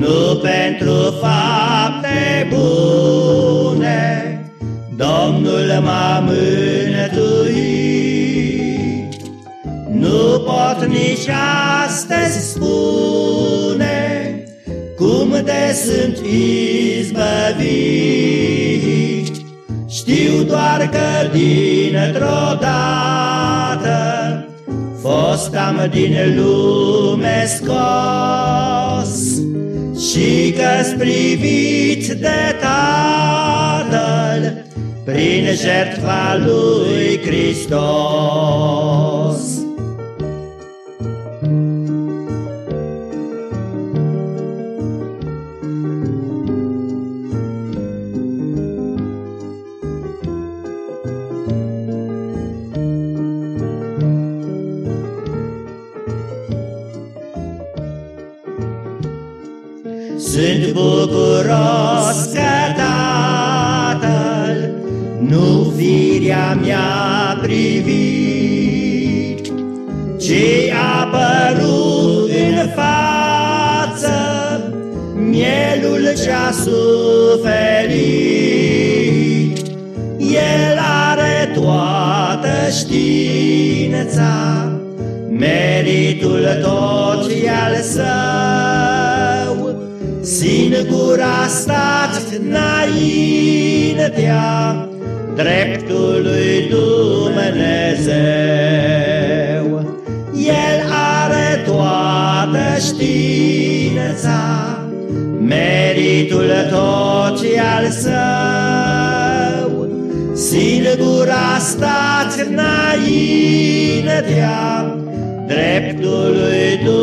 nu pentru fapte bune, Domnul m-a mânătuit. Nu pot nici astăzi spune cum de sunt izbăvit. Știu doar că dintr-o dată fost am din lume scos și că-s privit de Tatăl prin jertfa lui Hristos. Sunt bucuros că Tatăl nu firea mi-a privit, ci a părut în față mielul ce-a suferit. El are toată știința, meritul tot e al său, Singur a stat înaintea dreptului Dumnezeu. El are toată știința, meritul tot e al său. Singur a stat înaintea dreptului Dumnezeu.